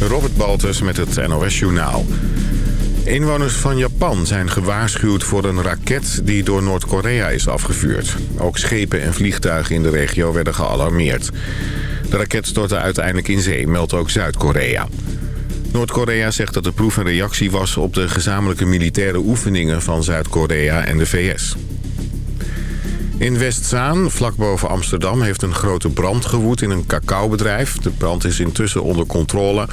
Robert Baltus met het NOS Journaal. Inwoners van Japan zijn gewaarschuwd voor een raket die door Noord-Korea is afgevuurd. Ook schepen en vliegtuigen in de regio werden gealarmeerd. De raket stortte uiteindelijk in zee, meldt ook Zuid-Korea. Noord-Korea zegt dat de proef een reactie was op de gezamenlijke militaire oefeningen van Zuid-Korea en de VS. In Westzaan, vlak boven Amsterdam, heeft een grote brand gewoed in een cacaobedrijf. De brand is intussen onder controle.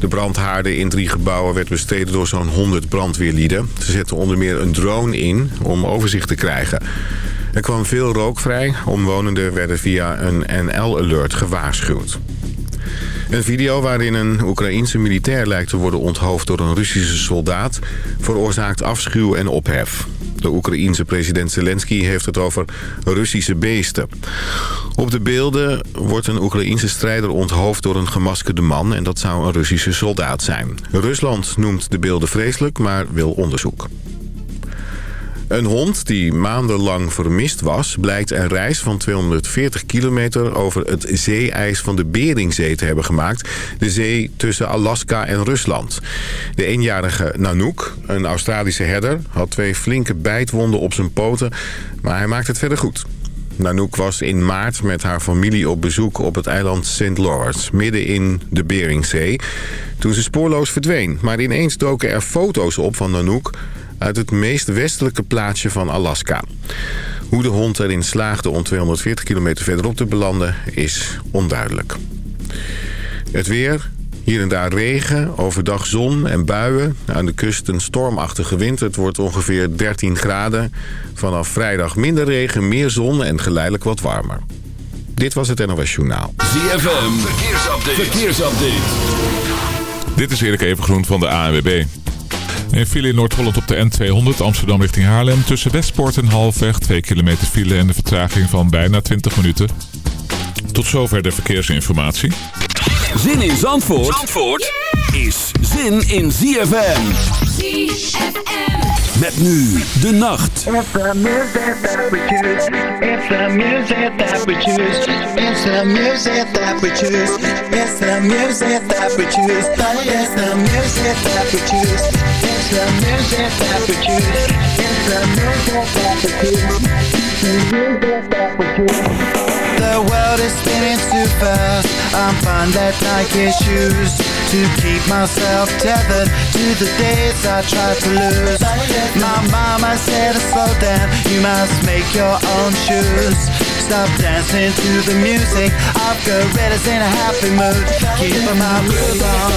De brandhaarden in drie gebouwen werd bestreden door zo'n 100 brandweerlieden. Ze zetten onder meer een drone in om overzicht te krijgen. Er kwam veel rook vrij. Omwonenden werden via een NL-alert gewaarschuwd. Een video waarin een Oekraïense militair lijkt te worden onthoofd door een Russische soldaat... veroorzaakt afschuw en ophef. De Oekraïense president Zelensky heeft het over Russische beesten. Op de beelden wordt een Oekraïense strijder onthoofd door een gemaskerde man... en dat zou een Russische soldaat zijn. Rusland noemt de beelden vreselijk, maar wil onderzoek. Een hond die maandenlang vermist was... blijkt een reis van 240 kilometer over het zeeijs van de Beringzee te hebben gemaakt. De zee tussen Alaska en Rusland. De eenjarige Nanook, een Australische herder... had twee flinke bijtwonden op zijn poten, maar hij maakt het verder goed. Nanook was in maart met haar familie op bezoek op het eiland St. Lawrence... midden in de Beringzee, toen ze spoorloos verdween. Maar ineens doken er foto's op van Nanook uit het meest westelijke plaatsje van Alaska. Hoe de hond erin slaagde om 240 kilometer verderop te belanden is onduidelijk. Het weer, hier en daar regen, overdag zon en buien. Aan de kust een stormachtige wind. Het wordt ongeveer 13 graden. Vanaf vrijdag minder regen, meer zon en geleidelijk wat warmer. Dit was het NOS Journaal. ZFM, verkeersupdate. verkeersupdate. Dit is Erik Evengroen van de ANWB. Een file in Noord-Holland op de N200 Amsterdam richting Haarlem. Tussen Westpoort en Halfweg 2 kilometer file en de vertraging van bijna 20 minuten. Tot zover de verkeersinformatie. Zin in Zandvoort, Zandvoort is zin in ZFM. ZFM. Met nu de nacht. It's the music that we choose. It's the music that we choose. It's the music that we choose. It's the music that we choose. It's the music that we choose. The music that we choose. It's the music that we choose. The music that we choose. The world is spinning too fast. I'm fine that Nike shoes to keep myself tethered to the days I tried to lose. My mama said to slow down, you must make your own shoes. Stop dancing to the music. I've got gorillas in a happy mood. Keep my groove on.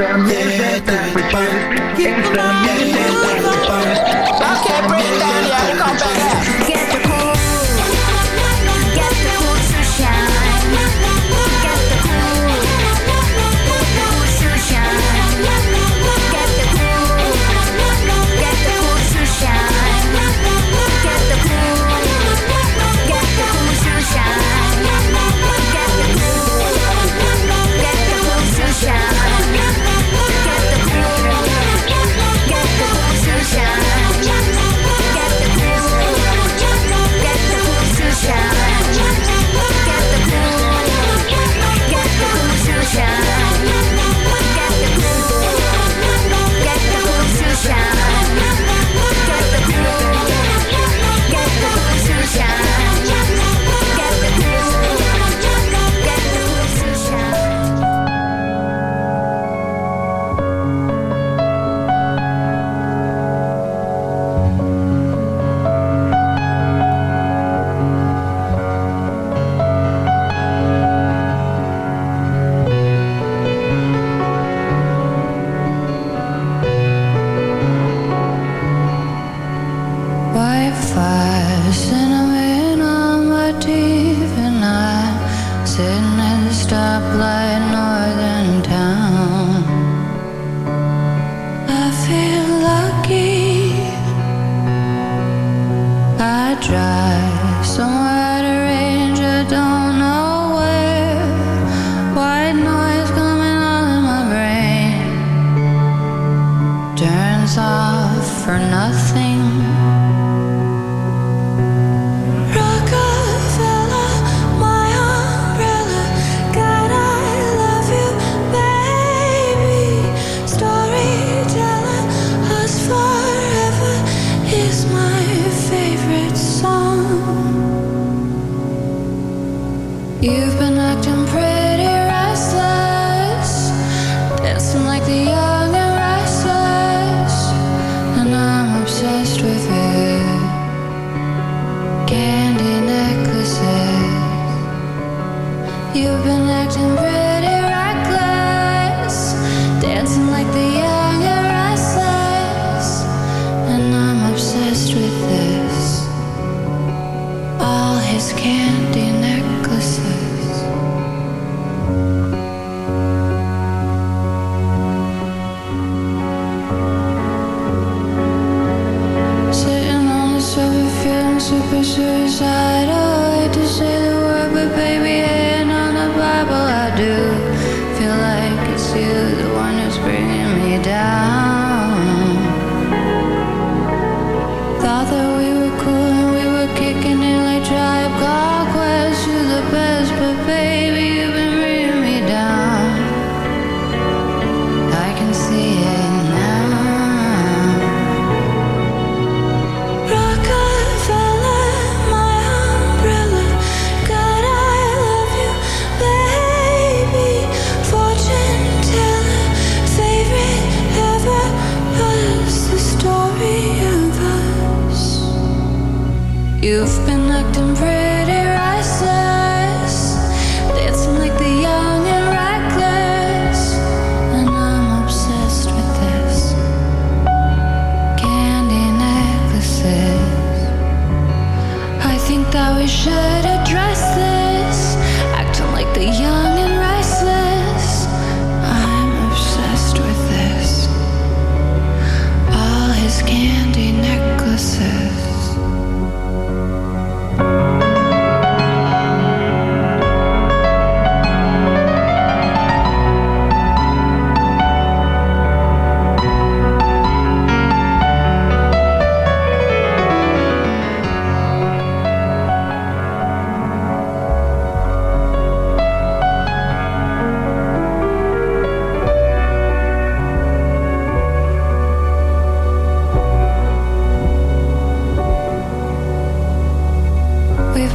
It's the music that we bump. It's the music that we bump. Okay, bring it down here. Come back. Get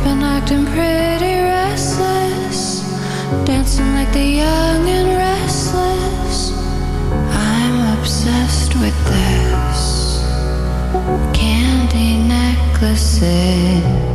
been acting pretty restless Dancing like the young and restless. I'm obsessed with this Candy necklaces.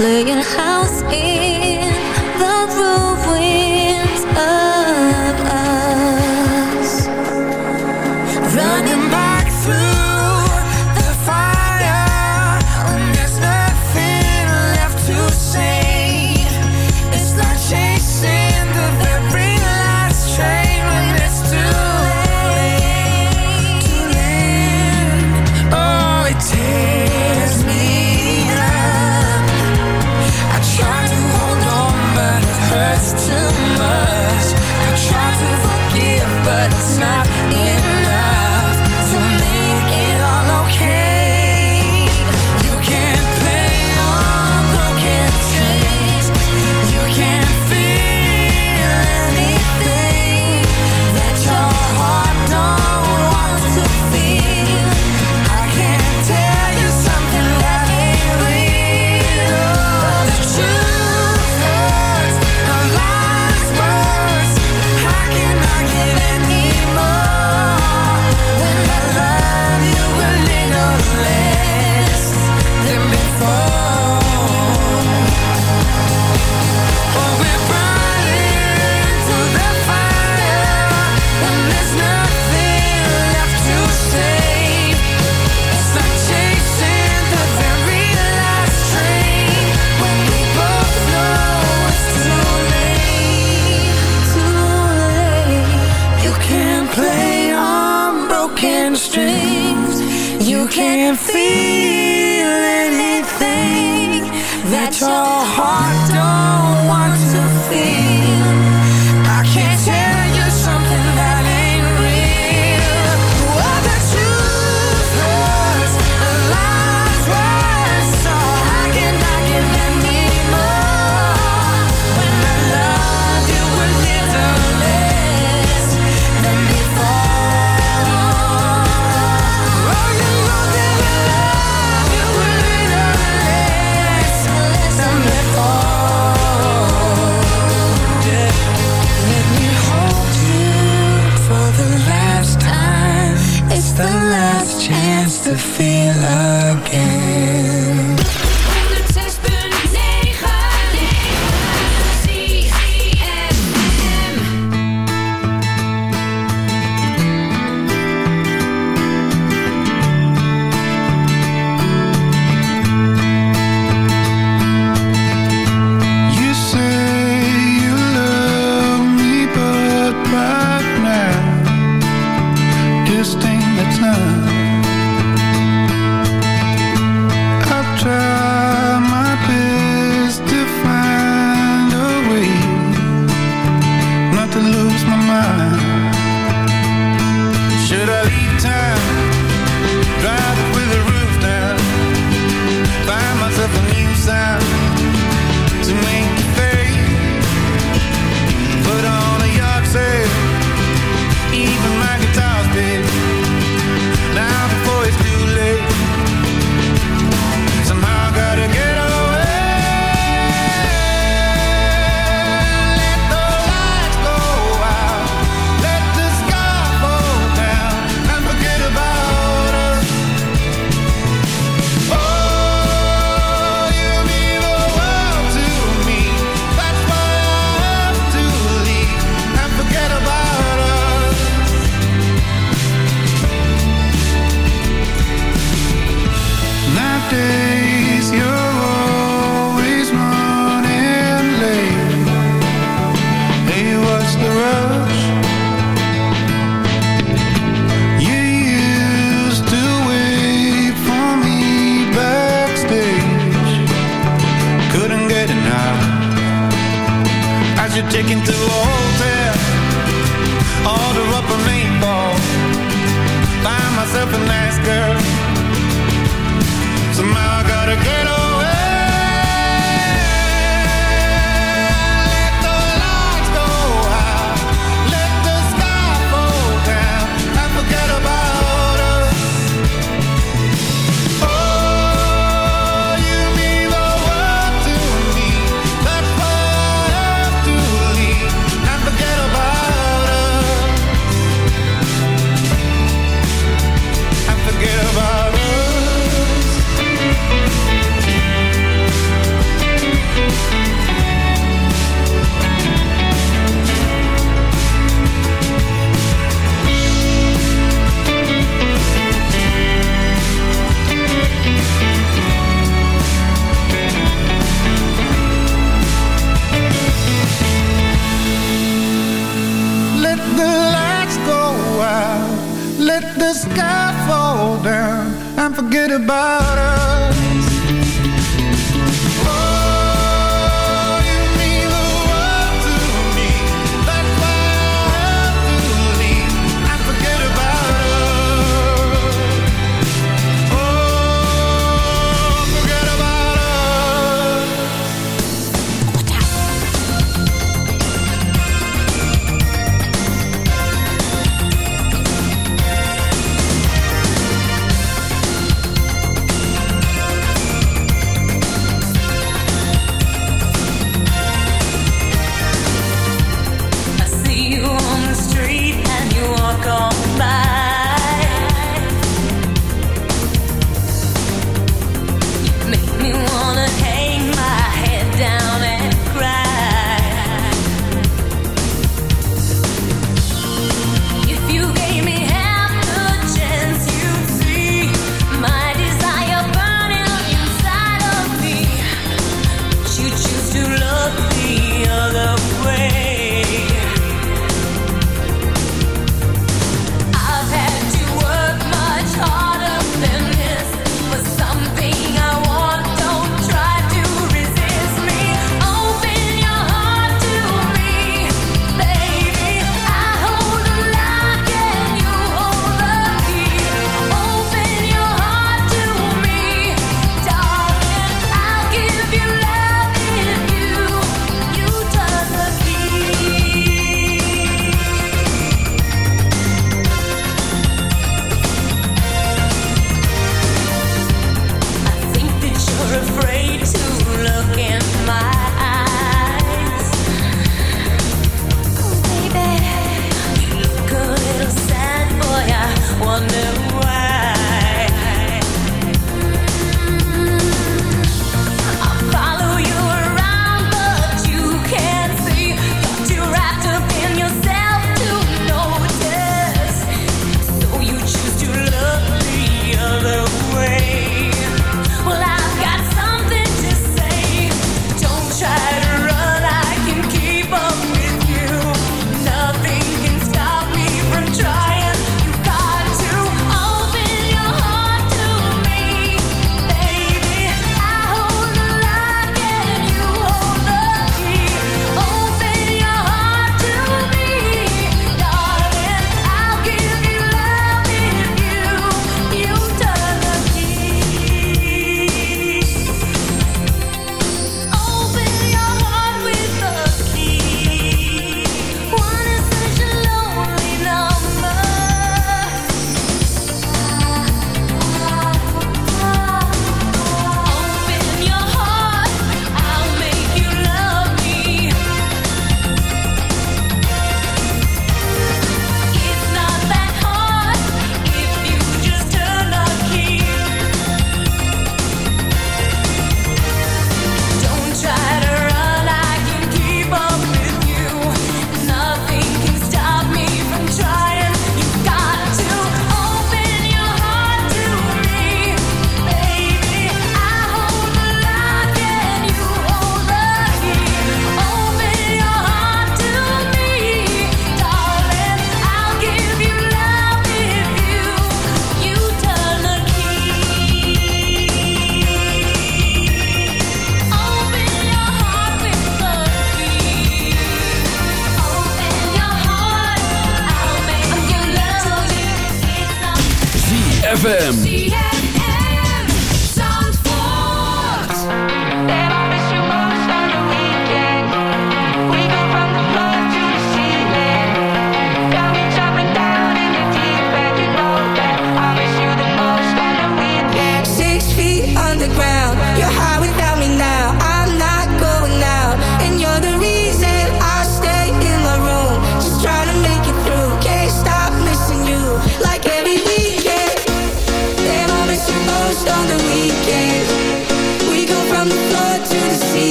绿叶好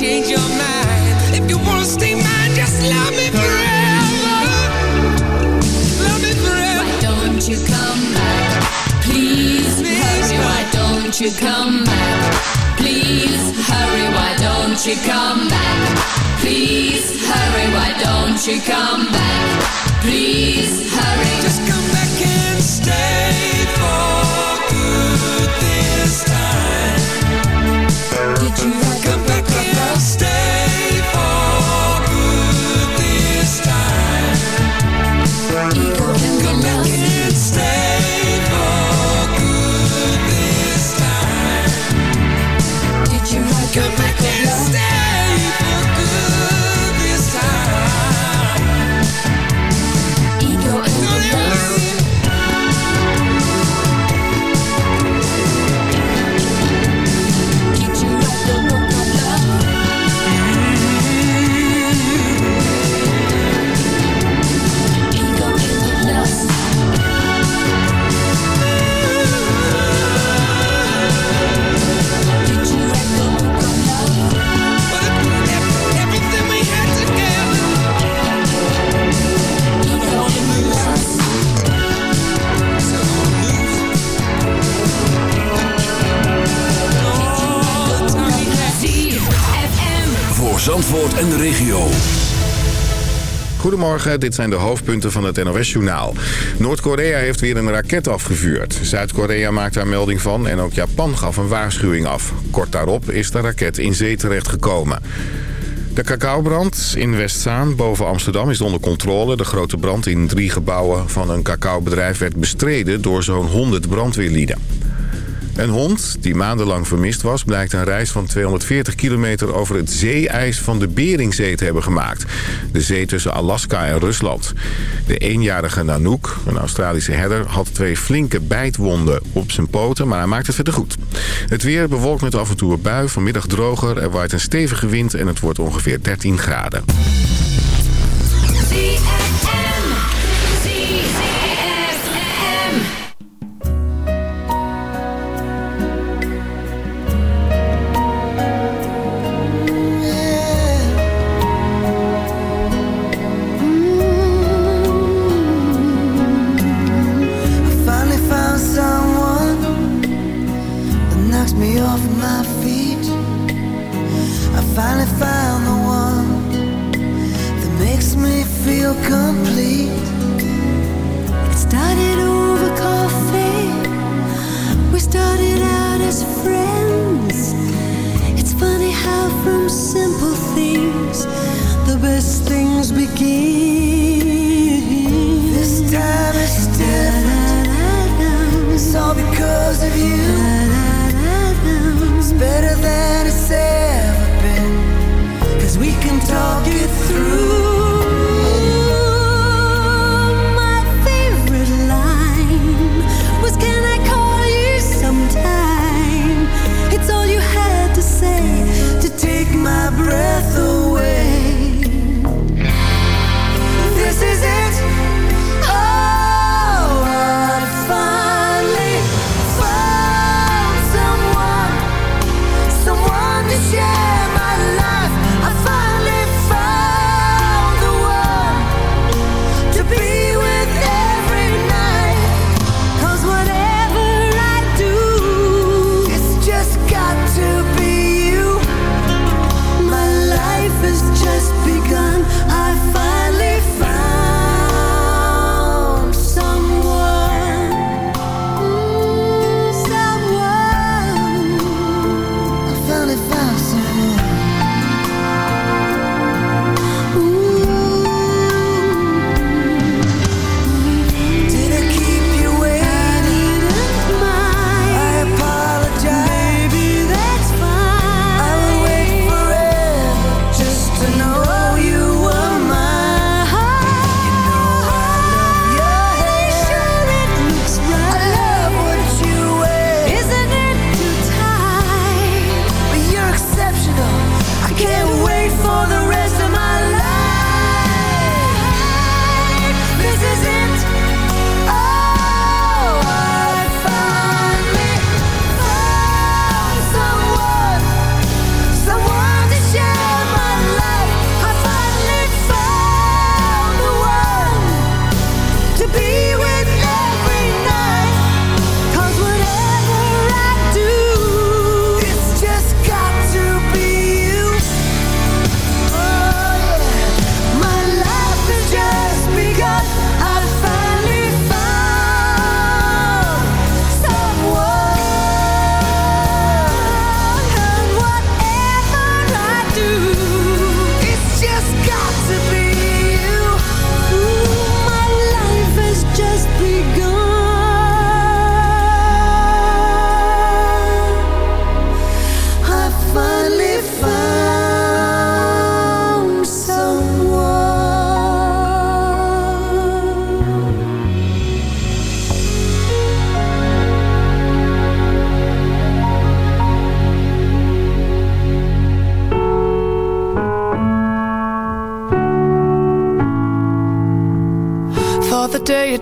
change your mind. If you wanna stay mine, just love me forever. Love me forever. Why don't you come back? Please, Please hurry, why don't you come back? Please hurry, why don't you come back? Please hurry, why don't you come back? Please hurry. Just come back and stay. Zandvoort en de regio. Goedemorgen, dit zijn de hoofdpunten van het NOS-journaal. Noord-Korea heeft weer een raket afgevuurd. Zuid-Korea maakt daar melding van en ook Japan gaf een waarschuwing af. Kort daarop is de raket in zee terechtgekomen. De cacaobrand in Westzaan boven Amsterdam is onder controle. De grote brand in drie gebouwen van een cacaobedrijf werd bestreden door zo'n 100 brandweerlieden. Een hond, die maandenlang vermist was... blijkt een reis van 240 kilometer over het zeeijs van de Beringzee te hebben gemaakt. De zee tussen Alaska en Rusland. De eenjarige Nanook, een Australische herder... had twee flinke bijtwonden op zijn poten, maar hij maakt het verder goed. Het weer bewolkt met af en toe een bui, vanmiddag droger... er waait een stevige wind en het wordt ongeveer 13 graden.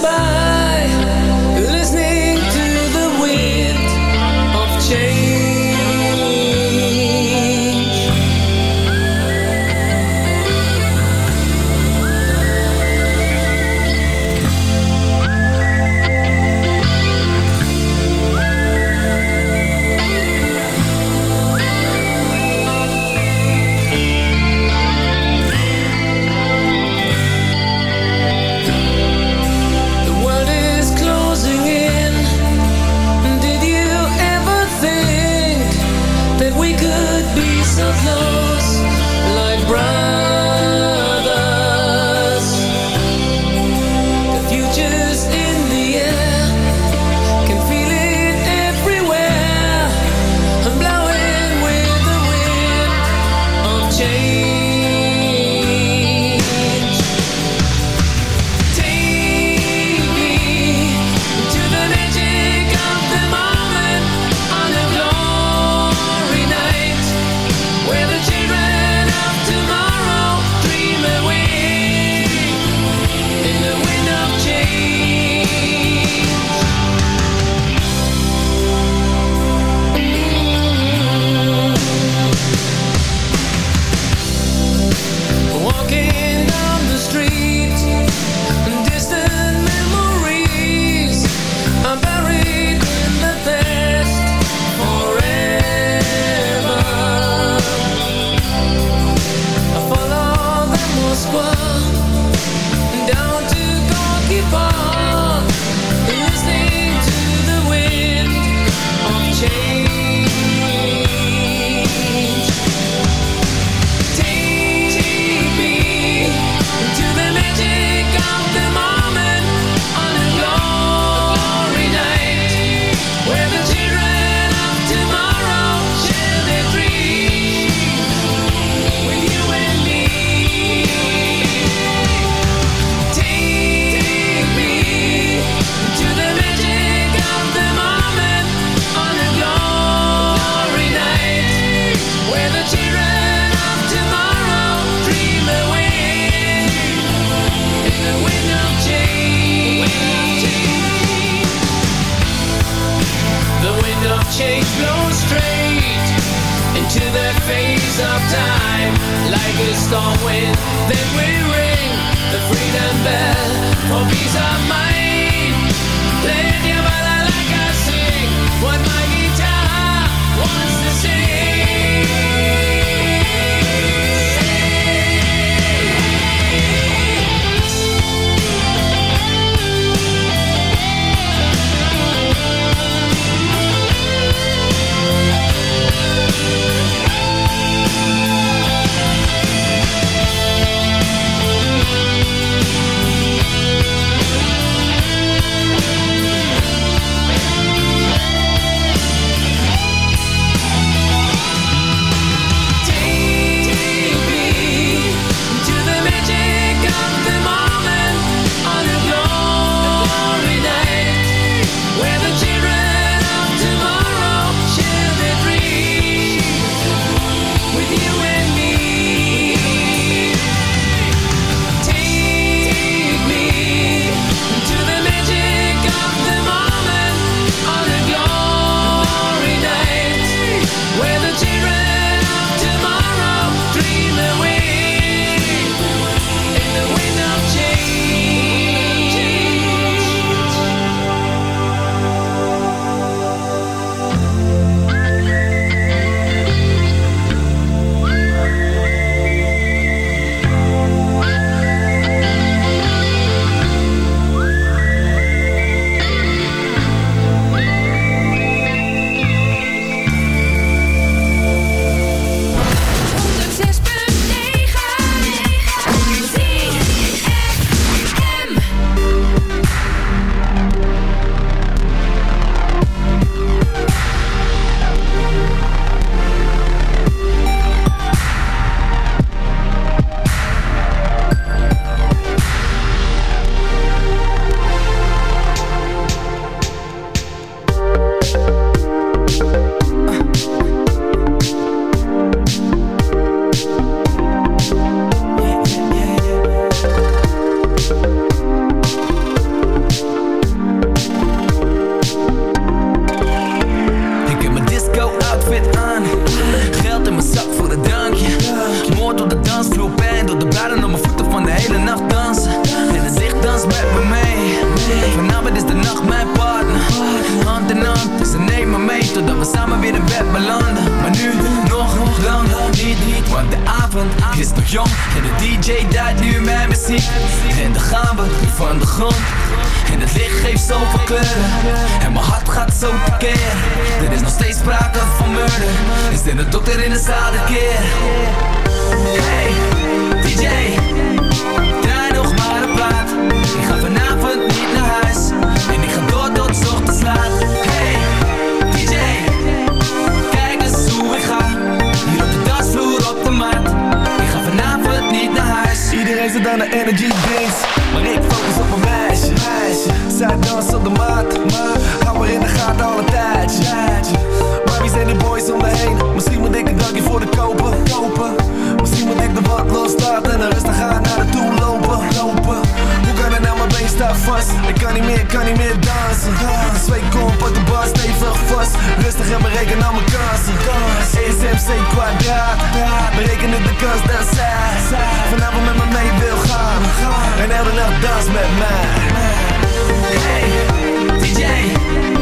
Bye. Dit de dokter in de zaal de keer. Hey, DJ Draai nog maar een plaat. Ik ga vanavond niet naar huis En ik ga door tot ochtends laat. Hey, DJ Kijk eens hoe ik ga. Hier op de dansvloer op de mat. Ik ga vanavond niet naar huis. Iedereen zit aan de energy drinks Maar ik focus op meisje, meisje. Zij danst op de maat hou maar in de gaten al een tijdje Maar wie die boys om me heen? Misschien moet ik een dankje voor de kopen, kopen. Misschien moet ik de wat loslaten En rustig gaan naar de toe lopen. Hoe kan het nou, mijn been staat vast. Ik kan niet meer, kan niet meer dansen. Twee kom, pak de bar stevig vast. Rustig en bereken al mijn kansen. ESMC kwadraat. Berekenen de kans dat zij Vanavond met me mee wil gaan. En elke nacht dans met mij DJ